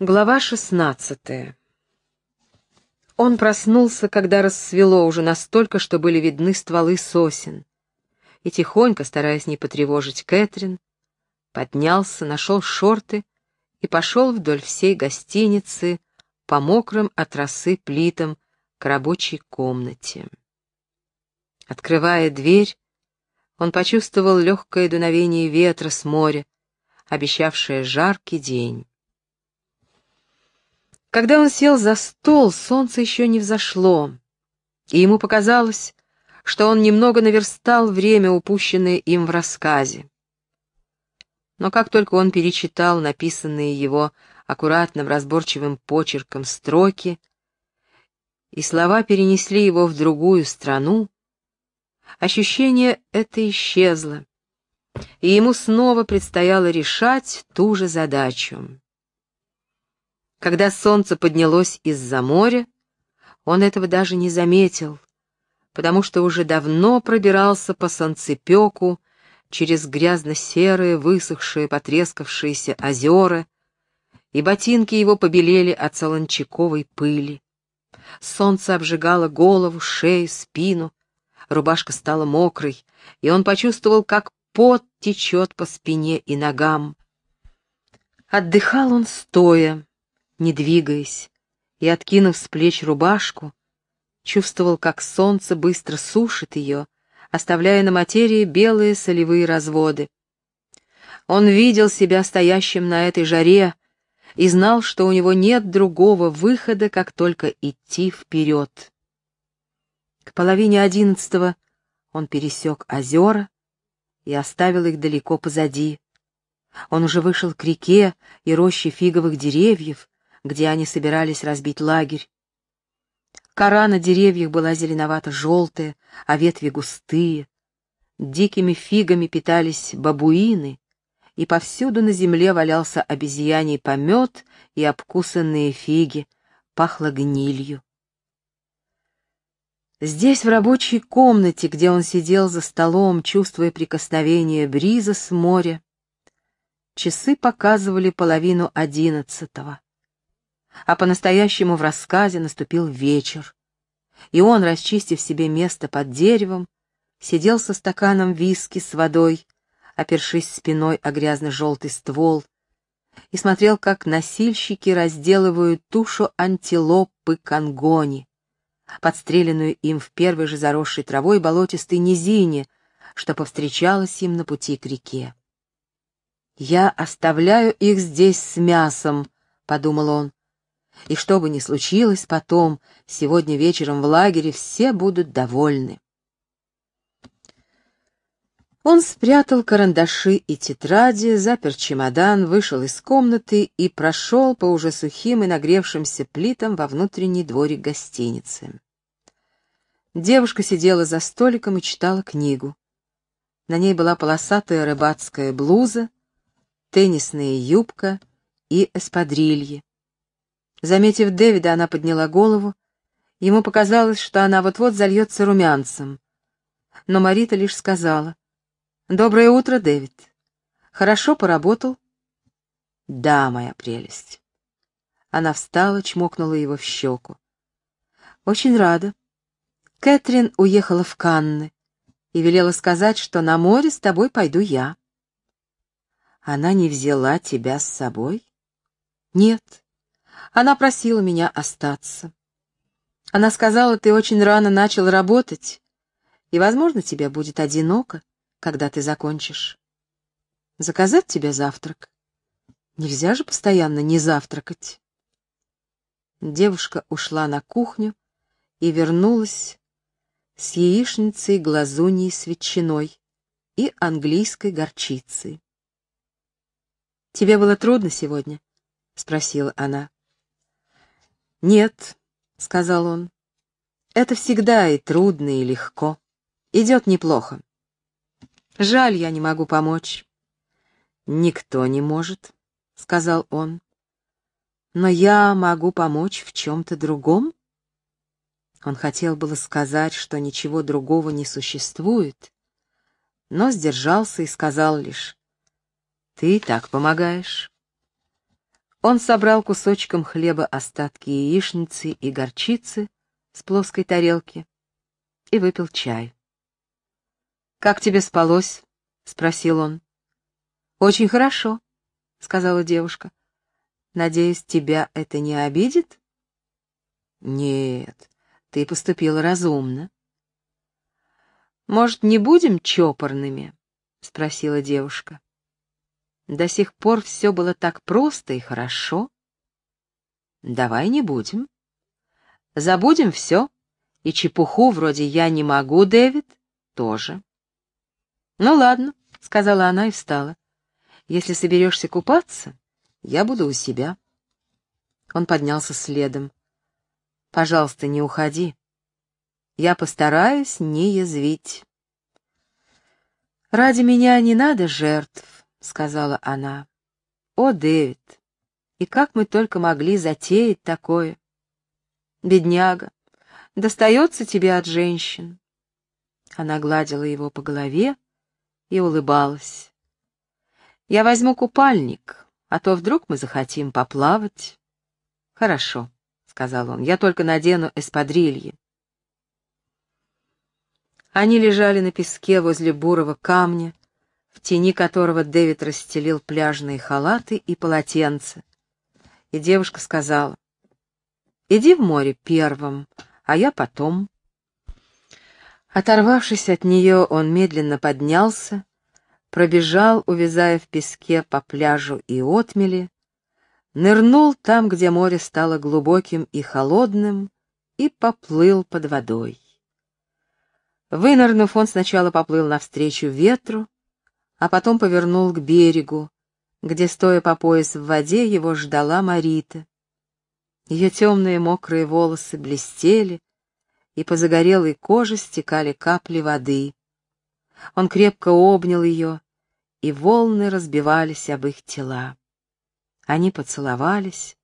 Глава шестнадцатая. Он проснулся, когда рассвело уже настолько, что были видны стволы сосен, и тихонько, стараясь не потревожить Кэтрин, поднялся, нашел шорты и пошел вдоль всей гостиницы по мокрым от росы плитам к рабочей комнате. Открывая дверь, он почувствовал легкое дуновение ветра с моря, обещавшее жаркий день. Когда он сел за стол, солнце еще не взошло, и ему показалось, что он немного наверстал время, упущенное им в рассказе. Но как только он перечитал написанные его аккуратным разборчивым почерком строки, и слова перенесли его в другую страну, ощущение это исчезло, и ему снова предстояло решать ту же задачу. Когда солнце поднялось из-за моря, он этого даже не заметил, потому что уже давно пробирался по солнцепеку через грязно-серые, высохшие, потрескавшиеся озера, и ботинки его побелели от солончаковой пыли. Солнце обжигало голову, шею, спину, рубашка стала мокрой, и он почувствовал, как пот течет по спине и ногам. Отдыхал он стоя, не двигаясь, и, откинув с плеч рубашку, чувствовал, как солнце быстро сушит ее, оставляя на материи белые солевые разводы. Он видел себя стоящим на этой жаре и знал, что у него нет другого выхода, как только идти вперед. К половине одиннадцатого он пересек озера и оставил их далеко позади. Он уже вышел к реке и роще фиговых деревьев, где они собирались разбить лагерь. Кора на деревьях была зеленовато-желтая, а ветви густые. Дикими фигами питались бабуины, и повсюду на земле валялся обезьяний помет и обкусанные фиги, пахло гнилью. Здесь, в рабочей комнате, где он сидел за столом, чувствуя прикосновение бриза с моря, часы показывали половину одиннадцатого а по-настоящему в рассказе наступил вечер. И он, расчистив себе место под деревом, сидел со стаканом виски с водой, опершись спиной о грязно-желтый ствол, и смотрел, как носильщики разделывают тушу антилопы конгони, подстреленную им в первой же заросшей травой болотистой низине, что повстречалось им на пути к реке. «Я оставляю их здесь с мясом», — подумал он, и что бы ни случилось потом, сегодня вечером в лагере все будут довольны. Он спрятал карандаши и тетради, запер чемодан, вышел из комнаты и прошел по уже сухим и нагревшимся плитам во внутренний дворик гостиницы. Девушка сидела за столиком и читала книгу. На ней была полосатая рыбацкая блуза, теннисная юбка и эспадрильи. Заметив Дэвида, она подняла голову. Ему показалось, что она вот-вот зальется румянцем. Но Марита лишь сказала. «Доброе утро, Дэвид. Хорошо поработал?» «Да, моя прелесть». Она встала, чмокнула его в щеку. «Очень рада. Кэтрин уехала в Канны и велела сказать, что на море с тобой пойду я». «Она не взяла тебя с собой?» «Нет, она просила меня остаться. Она сказала, ты очень рано начал работать, и, возможно, тебе будет одиноко, когда ты закончишь. Заказать тебе завтрак? Нельзя же постоянно не завтракать. Девушка ушла на кухню и вернулась с яичницей, глазуньей с ветчиной и английской горчицей. «Тебе было трудно сегодня?» — спросила она. «Нет», — сказал он, — «это всегда и трудно, и легко. Идет неплохо. Жаль, я не могу помочь». «Никто не может», — сказал он. «Но я могу помочь в чем-то другом?» Он хотел было сказать, что ничего другого не существует, но сдержался и сказал лишь, «Ты так помогаешь». Он собрал кусочком хлеба остатки яичницы и горчицы с плоской тарелки и выпил чай. «Как тебе спалось?» — спросил он. «Очень хорошо», — сказала девушка. «Надеюсь, тебя это не обидит?» «Нет, ты поступила разумно». «Может, не будем чопорными?» — спросила девушка. До сих пор все было так просто и хорошо. Давай не будем. Забудем все, и чепуху вроде «я не могу, Дэвид» тоже. Ну ладно, — сказала она и встала. Если соберешься купаться, я буду у себя. Он поднялся следом. Пожалуйста, не уходи. Я постараюсь не язвить. Ради меня не надо жертв. — сказала она. «О, Дэвид, и как мы только могли затеять такое! Бедняга, достается тебе от женщин!» Она гладила его по голове и улыбалась. «Я возьму купальник, а то вдруг мы захотим поплавать». «Хорошо», — сказал он, — «я только надену эспадрильи». Они лежали на песке возле бурого камня, в тени которого Дэвид расстелил пляжные халаты и полотенца. И девушка сказала, «Иди в море первым, а я потом». Оторвавшись от нее, он медленно поднялся, пробежал, увязая в песке по пляжу и отмели, нырнул там, где море стало глубоким и холодным, и поплыл под водой. Вынырнув, он сначала поплыл навстречу ветру, а потом повернул к берегу, где, стоя по пояс в воде, его ждала Марита. Ее темные мокрые волосы блестели, и по загорелой коже стекали капли воды. Он крепко обнял ее, и волны разбивались об их тела. Они поцеловались,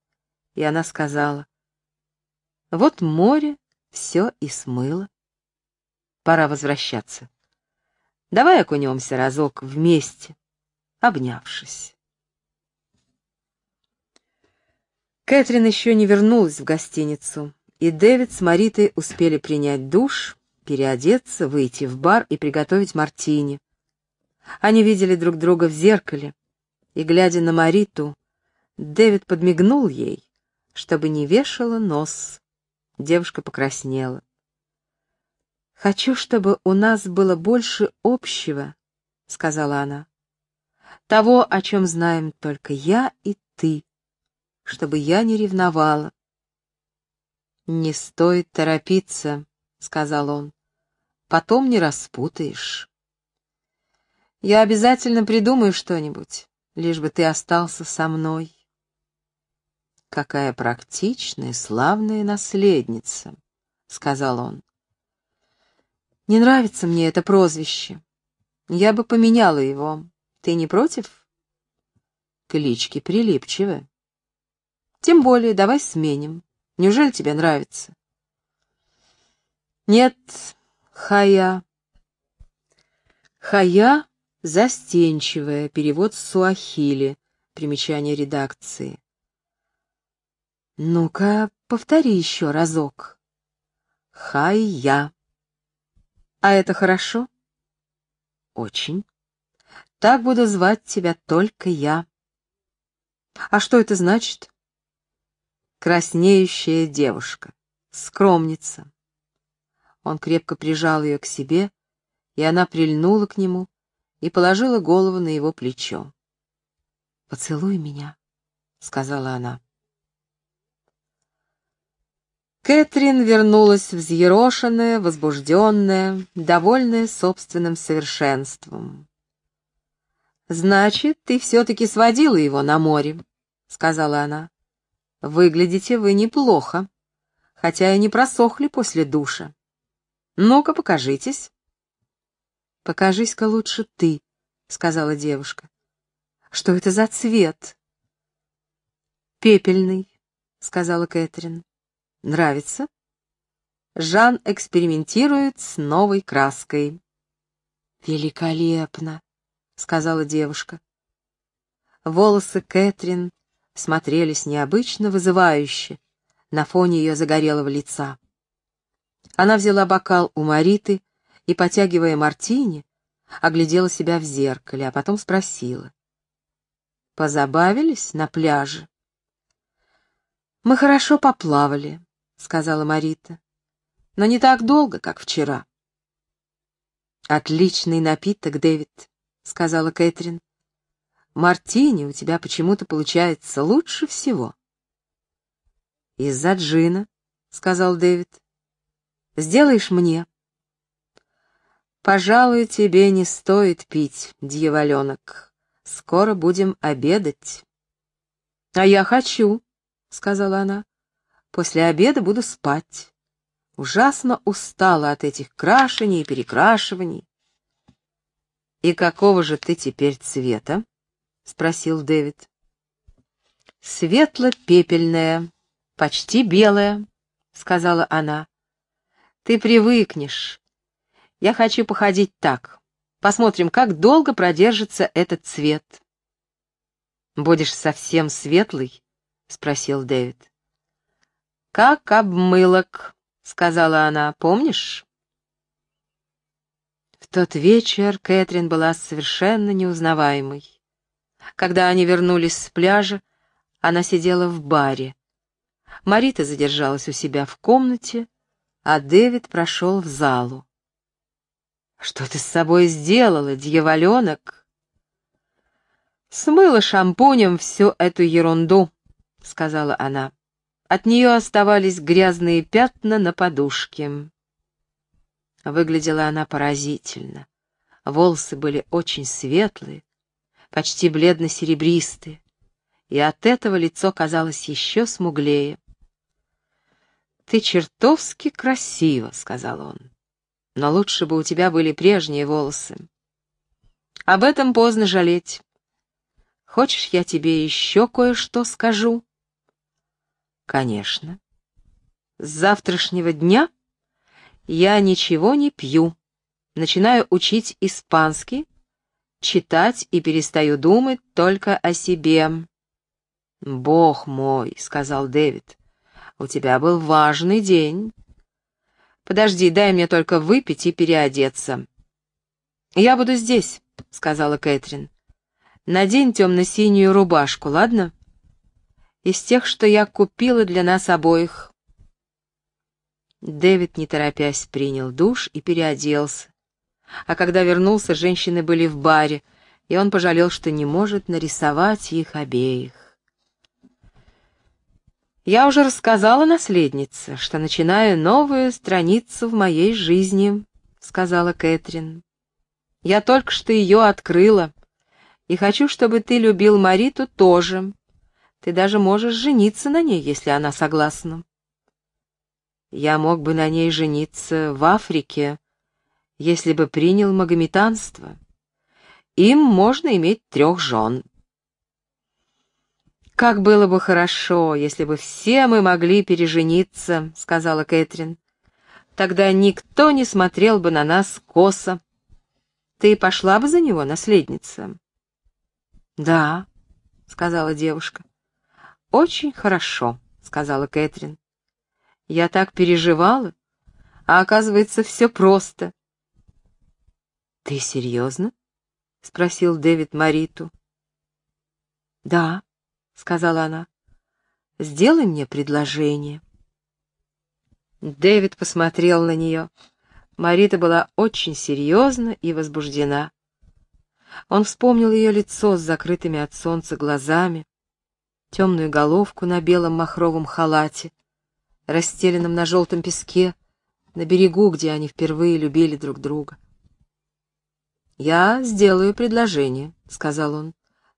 и она сказала, «Вот море все и смыло. Пора возвращаться». Давай окунемся разок вместе, обнявшись. Кэтрин еще не вернулась в гостиницу, и Дэвид с Маритой успели принять душ, переодеться, выйти в бар и приготовить мартини. Они видели друг друга в зеркале, и, глядя на Мариту, Дэвид подмигнул ей, чтобы не вешала нос. Девушка покраснела. «Хочу, чтобы у нас было больше общего», — сказала она. «Того, о чем знаем только я и ты, чтобы я не ревновала». «Не стоит торопиться», — сказал он. «Потом не распутаешь». «Я обязательно придумаю что-нибудь, лишь бы ты остался со мной». «Какая практичная, славная наследница», — сказал он. Не нравится мне это прозвище. Я бы поменяла его. Ты не против? Клички прилипчивы. Тем более, давай сменим. Неужели тебе нравится? Нет, Хая. Хая — застенчивая, перевод с суахили, примечание редакции. Ну-ка, повтори еще разок. Хая. А это хорошо? Очень. Так буду звать тебя только я. А что это значит? Краснеющая девушка, скромница. Он крепко прижал ее к себе, и она прильнула к нему и положила голову на его плечо. «Поцелуй меня», — сказала она. Кэтрин вернулась взъерошенная, возбужденная, довольная собственным совершенством. «Значит, ты все-таки сводила его на море», — сказала она. «Выглядите вы неплохо, хотя и не просохли после душа. Ну-ка, покажитесь». «Покажись-ка лучше ты», — сказала девушка. «Что это за цвет?» «Пепельный», — сказала Кэтрин. Нравится? Жан экспериментирует с новой краской. «Великолепно», — сказала девушка. Волосы Кэтрин смотрелись необычно вызывающе на фоне ее загорелого лица. Она взяла бокал у Мариты и, потягивая мартини, оглядела себя в зеркале, а потом спросила. «Позабавились на пляже?» «Мы хорошо поплавали», — сказала Марита, — «но не так долго, как вчера». «Отличный напиток, Дэвид», — сказала Кэтрин. «Мартини у тебя почему-то получается лучше всего». «Из-за джина», — сказал Дэвид. «Сделаешь мне?» «Пожалуй, тебе не стоит пить, дьяволенок. Скоро будем обедать». «А я хочу», — сказала она. «После обеда буду спать. Ужасно устала от этих крашений и перекрашиваний». «И какого же ты теперь цвета?» — спросил Дэвид. «Светло-пепельная, почти белая», — сказала она. «Ты привыкнешь. Я хочу походить так. Посмотрим, как долго продержится этот цвет. Будешь совсем светлый? спросил Дэвид. Как обмылок, сказала она, помнишь? В тот вечер Кэтрин была совершенно неузнаваемой. Когда они вернулись с пляжа, она сидела в баре. Марита задержалась у себя в комнате, а Дэвид прошел в залу. «Что ты с собой сделала, дьяволенок?» «Смыла шампунем всю эту ерунду», — сказала она. От нее оставались грязные пятна на подушке. Выглядела она поразительно. Волосы были очень светлые, почти бледно-серебристые, и от этого лицо казалось еще смуглее. «Ты чертовски красива», — сказал он но лучше бы у тебя были прежние волосы. Об этом поздно жалеть. Хочешь, я тебе еще кое-что скажу? Конечно. С завтрашнего дня я ничего не пью. Начинаю учить испанский, читать и перестаю думать только о себе. «Бог мой», — сказал Дэвид, — «у тебя был важный день. Подожди, дай мне только выпить и переодеться. Я буду здесь, сказала Кэтрин. Надень темно-синюю рубашку, ладно? Из тех, что я купила для нас обоих. Дэвид, не торопясь, принял душ и переоделся. А когда вернулся, женщины были в баре, и он пожалел, что не может нарисовать их обеих. Я уже рассказала наследнице, что начинаю новую страницу в моей жизни, сказала Кэтрин. Я только что ее открыла, и хочу, чтобы ты любил Мариту тоже. Ты даже можешь жениться на ней, если она согласна. Я мог бы на ней жениться в Африке, если бы принял магометанство. Им можно иметь трех жен. «Как было бы хорошо, если бы все мы могли пережениться», — сказала Кэтрин. «Тогда никто не смотрел бы на нас косо. Ты пошла бы за него, наследница?» «Да», — сказала девушка. «Очень хорошо», — сказала Кэтрин. «Я так переживала, а оказывается, все просто». «Ты серьезно?» — спросил Дэвид Мариту. «Да», — сказала она. «Сделай мне предложение». Дэвид посмотрел на нее. Марита была очень серьезна и возбуждена. Он вспомнил ее лицо с закрытыми от солнца глазами, темную головку на белом махровом халате, расстеленном на желтом песке, на берегу, где они впервые любили друг друга. «Я сделаю предложение», — сказал он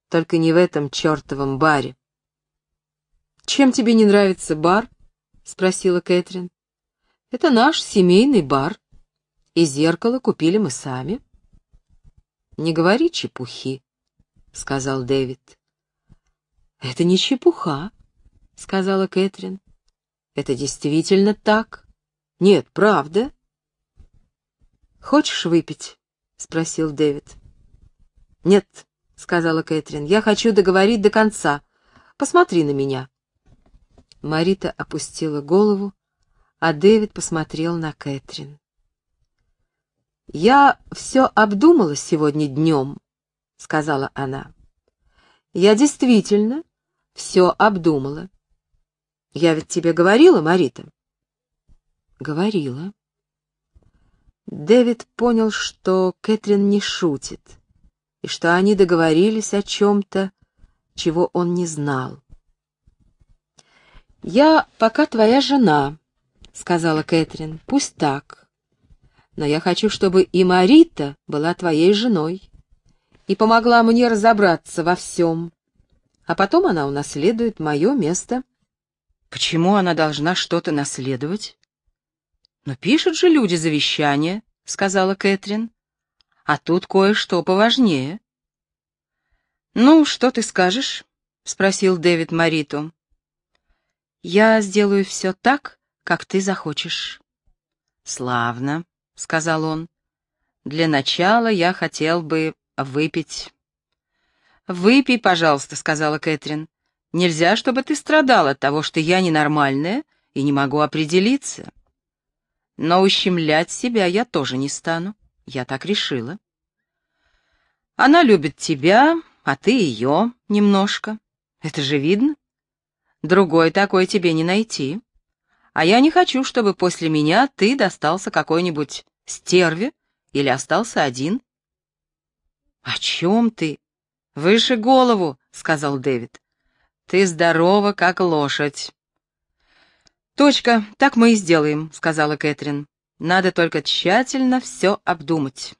только не в этом чертовом баре. «Чем тебе не нравится бар?» — спросила Кэтрин. «Это наш семейный бар, и зеркало купили мы сами». «Не говори чепухи», — сказал Дэвид. «Это не чепуха», — сказала Кэтрин. «Это действительно так. Нет, правда». «Хочешь выпить?» — спросил Дэвид. «Нет», — сказала Кэтрин. «Я хочу договорить до конца. Посмотри на меня». Марита опустила голову, а Дэвид посмотрел на Кэтрин. «Я все обдумала сегодня днем», — сказала она. «Я действительно все обдумала. Я ведь тебе говорила, Марита?» «Говорила». Дэвид понял, что Кэтрин не шутит, и что они договорились о чем-то, чего он не знал. «Я пока твоя жена», — сказала Кэтрин, — «пусть так. Но я хочу, чтобы и Марита была твоей женой и помогла мне разобраться во всем, а потом она унаследует мое место». «Почему она должна что-то наследовать?» «Но пишут же люди завещание», — сказала Кэтрин. «А тут кое-что поважнее». «Ну, что ты скажешь?» — спросил Дэвид Мариту. «Я сделаю все так, как ты захочешь». «Славно», — сказал он. «Для начала я хотел бы выпить». «Выпей, пожалуйста», — сказала Кэтрин. «Нельзя, чтобы ты страдал от того, что я ненормальная и не могу определиться. Но ущемлять себя я тоже не стану. Я так решила. Она любит тебя, а ты ее немножко. Это же видно. Другой такой тебе не найти. А я не хочу, чтобы после меня ты достался какой-нибудь стерве или остался один. «О чем ты?» «Выше голову», — сказал Дэвид. «Ты здорова, как лошадь». «Точка, так мы и сделаем», — сказала Кэтрин. «Надо только тщательно все обдумать».